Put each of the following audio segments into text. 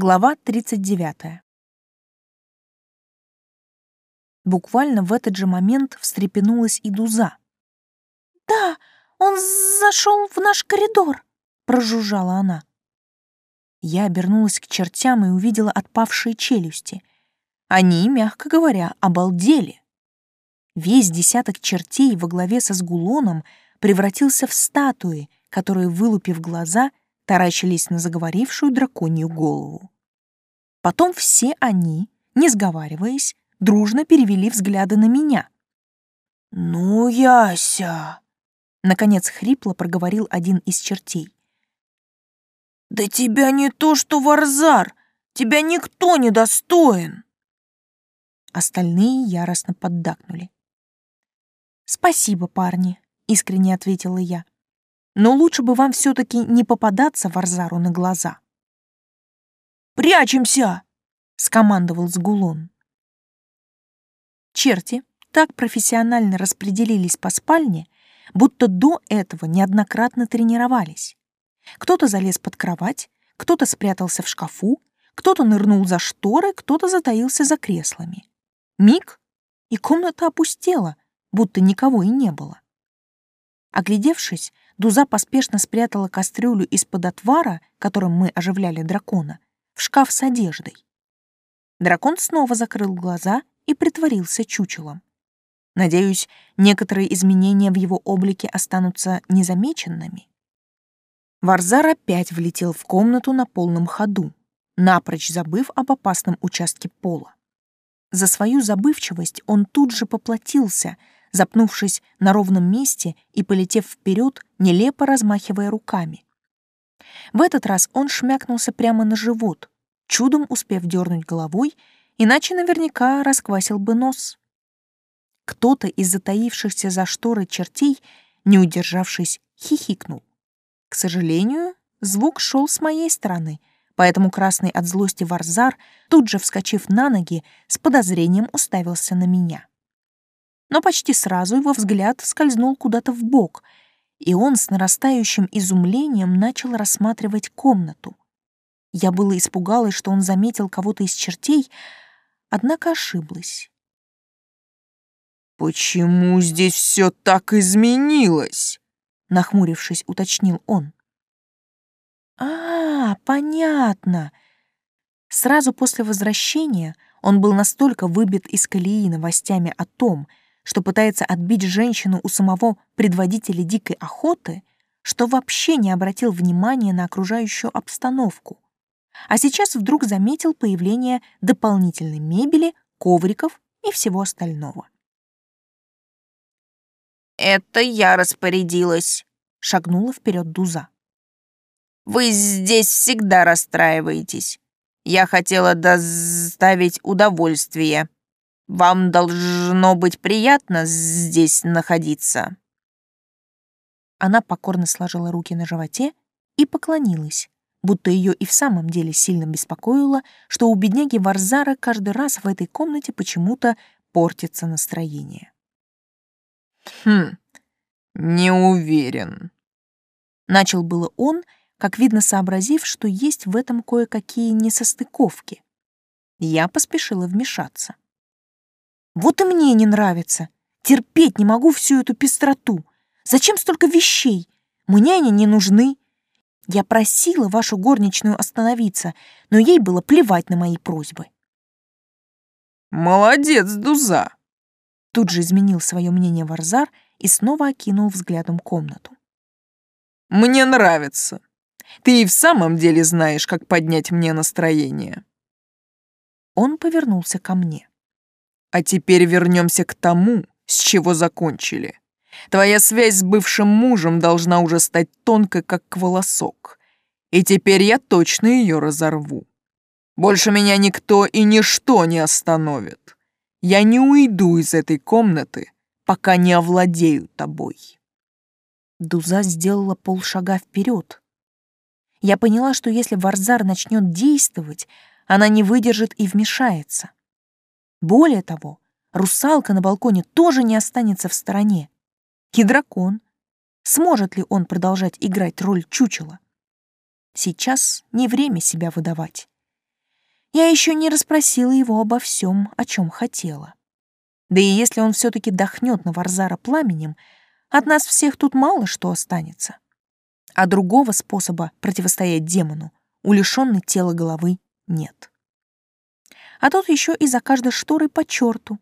Глава 39. Буквально в этот же момент встрепенулась и Дуза. «Да, он зашел в наш коридор», — прожужжала она. Я обернулась к чертям и увидела отпавшие челюсти. Они, мягко говоря, обалдели. Весь десяток чертей во главе со сгулоном превратился в статуи, которые, вылупив глаза, таращились на заговорившую драконью голову. Потом все они, не сговариваясь, дружно перевели взгляды на меня. «Ну, Яся!» — наконец хрипло проговорил один из чертей. «Да тебя не то что Варзар! Тебя никто не достоин!» Остальные яростно поддакнули. «Спасибо, парни», — искренне ответила я но лучше бы вам все-таки не попадаться Варзару на глаза. «Прячемся!» — скомандовал Сгулон. Черти так профессионально распределились по спальне, будто до этого неоднократно тренировались. Кто-то залез под кровать, кто-то спрятался в шкафу, кто-то нырнул за шторы, кто-то затаился за креслами. Миг, и комната опустела, будто никого и не было. Оглядевшись, Дуза поспешно спрятала кастрюлю из-под отвара, которым мы оживляли дракона, в шкаф с одеждой. Дракон снова закрыл глаза и притворился чучелом. Надеюсь, некоторые изменения в его облике останутся незамеченными. Варзар опять влетел в комнату на полном ходу, напрочь забыв об опасном участке пола. За свою забывчивость он тут же поплатился — запнувшись на ровном месте и полетев вперед, нелепо размахивая руками. В этот раз он шмякнулся прямо на живот, чудом успев дернуть головой, иначе наверняка расквасил бы нос. Кто-то из затаившихся за шторы чертей, не удержавшись, хихикнул. К сожалению, звук шел с моей стороны, поэтому красный от злости Варзар, тут же вскочив на ноги, с подозрением уставился на меня но почти сразу его взгляд скользнул куда-то в бок, и он с нарастающим изумлением начал рассматривать комнату. Я было испугалась, что он заметил кого-то из чертей, однако ошиблась. «Почему здесь все так изменилось?» — нахмурившись, уточнил он. «А, понятно!» Сразу после возвращения он был настолько выбит из колеи новостями о том, что пытается отбить женщину у самого предводителя дикой охоты, что вообще не обратил внимания на окружающую обстановку. А сейчас вдруг заметил появление дополнительной мебели, ковриков и всего остального. «Это я распорядилась», — шагнула вперед Дуза. «Вы здесь всегда расстраиваетесь. Я хотела доставить удовольствие. Вам должно быть приятно здесь находиться». Она покорно сложила руки на животе и поклонилась, будто ее и в самом деле сильно беспокоило, что у бедняги Варзара каждый раз в этой комнате почему-то портится настроение. «Хм, не уверен», — начал было он, как видно сообразив, что есть в этом кое-какие несостыковки. Я поспешила вмешаться. Вот и мне не нравится. Терпеть не могу всю эту пестроту. Зачем столько вещей? Мне они не нужны. Я просила вашу горничную остановиться, но ей было плевать на мои просьбы. «Молодец, Дуза!» Тут же изменил свое мнение Варзар и снова окинул взглядом комнату. «Мне нравится. Ты и в самом деле знаешь, как поднять мне настроение». Он повернулся ко мне. А теперь вернемся к тому, с чего закончили. Твоя связь с бывшим мужем должна уже стать тонкой, как волосок. И теперь я точно ее разорву. Больше меня никто и ничто не остановит. Я не уйду из этой комнаты, пока не овладею тобой. Дуза сделала полшага вперед. Я поняла, что если Варзар начнет действовать, она не выдержит и вмешается. Более того, русалка на балконе тоже не останется в стороне. И дракон. Сможет ли он продолжать играть роль чучела? Сейчас не время себя выдавать. Я еще не расспросила его обо всем, о чем хотела. Да и если он все-таки дохнет на Варзара пламенем, от нас всех тут мало что останется. А другого способа противостоять демону у лишенной тела головы нет. А тут еще и за каждой шторой по черту.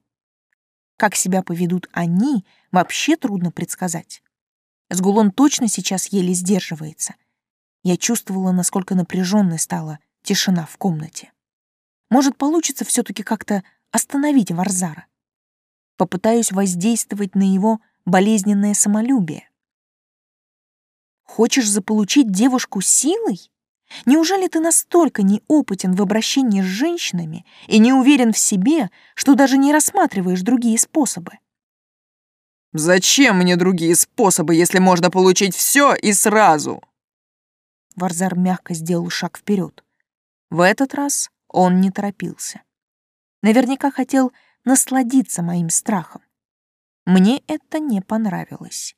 Как себя поведут они, вообще трудно предсказать. Сгулон точно сейчас еле сдерживается. Я чувствовала, насколько напряженной стала тишина в комнате. Может, получится все-таки как-то остановить Варзара. Попытаюсь воздействовать на его болезненное самолюбие. Хочешь заполучить девушку силой? Неужели ты настолько неопытен в обращении с женщинами и не уверен в себе, что даже не рассматриваешь другие способы? «Зачем мне другие способы, если можно получить все и сразу?» Варзар мягко сделал шаг вперед. В этот раз он не торопился. Наверняка хотел насладиться моим страхом. Мне это не понравилось.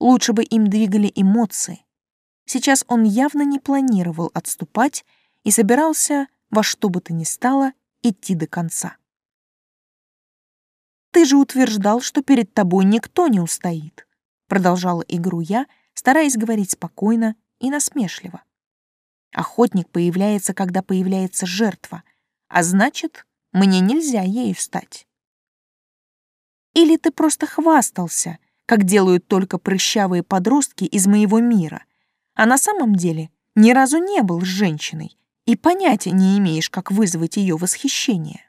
Лучше бы им двигали эмоции. Сейчас он явно не планировал отступать и собирался во что бы то ни стало идти до конца. «Ты же утверждал, что перед тобой никто не устоит», продолжала игру я, стараясь говорить спокойно и насмешливо. Охотник появляется, когда появляется жертва, а значит, мне нельзя ею стать. Или ты просто хвастался, как делают только прыщавые подростки из моего мира, а на самом деле ни разу не был с женщиной и понятия не имеешь, как вызвать ее восхищение.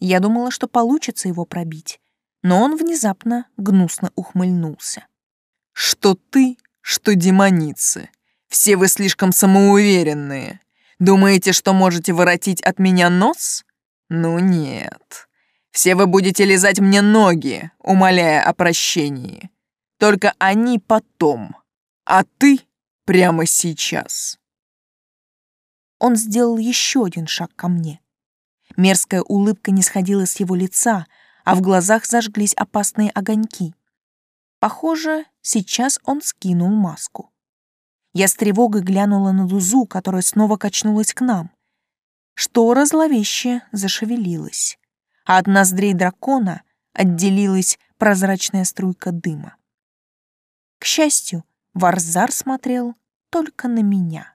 Я думала, что получится его пробить, но он внезапно гнусно ухмыльнулся. «Что ты, что демоницы. Все вы слишком самоуверенные. Думаете, что можете воротить от меня нос? Ну нет. Все вы будете лизать мне ноги, умоляя о прощении. Только они потом, а ты прямо сейчас. Он сделал еще один шаг ко мне. Мерзкая улыбка не сходила с его лица, а в глазах зажглись опасные огоньки. Похоже, сейчас он скинул маску. Я с тревогой глянула на Дузу, которая снова качнулась к нам. Штора зловеще зашевелилась, а от ноздрей дракона отделилась прозрачная струйка дыма. К счастью, Варзар смотрел только на меня.